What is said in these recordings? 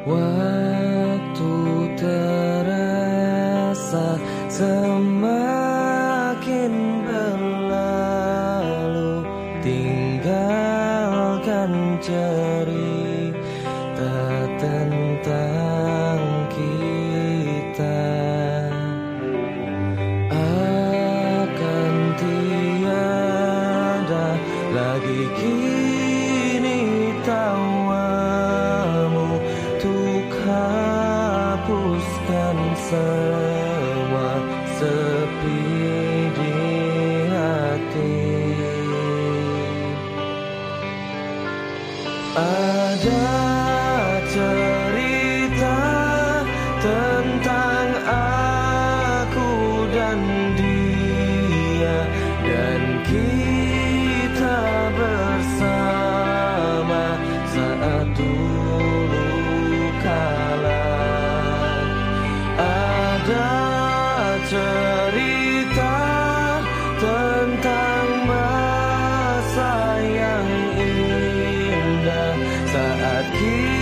Waktu terasa semakin berlalu semua sepi di hati. Ada cerita cerita tentang masa yang indah Saat kita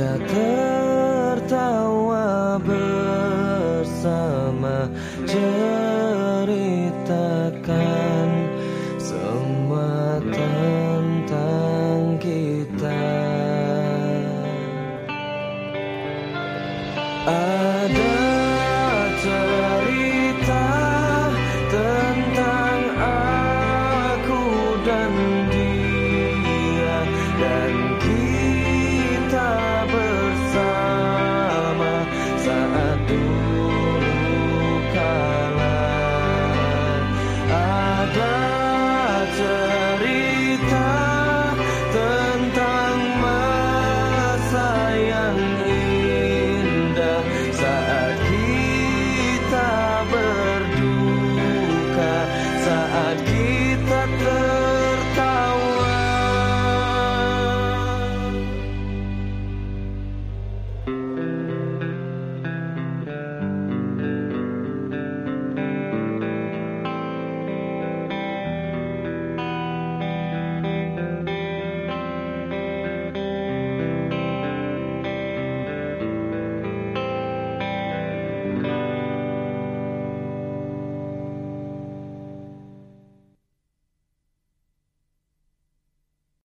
kita tertawa bersama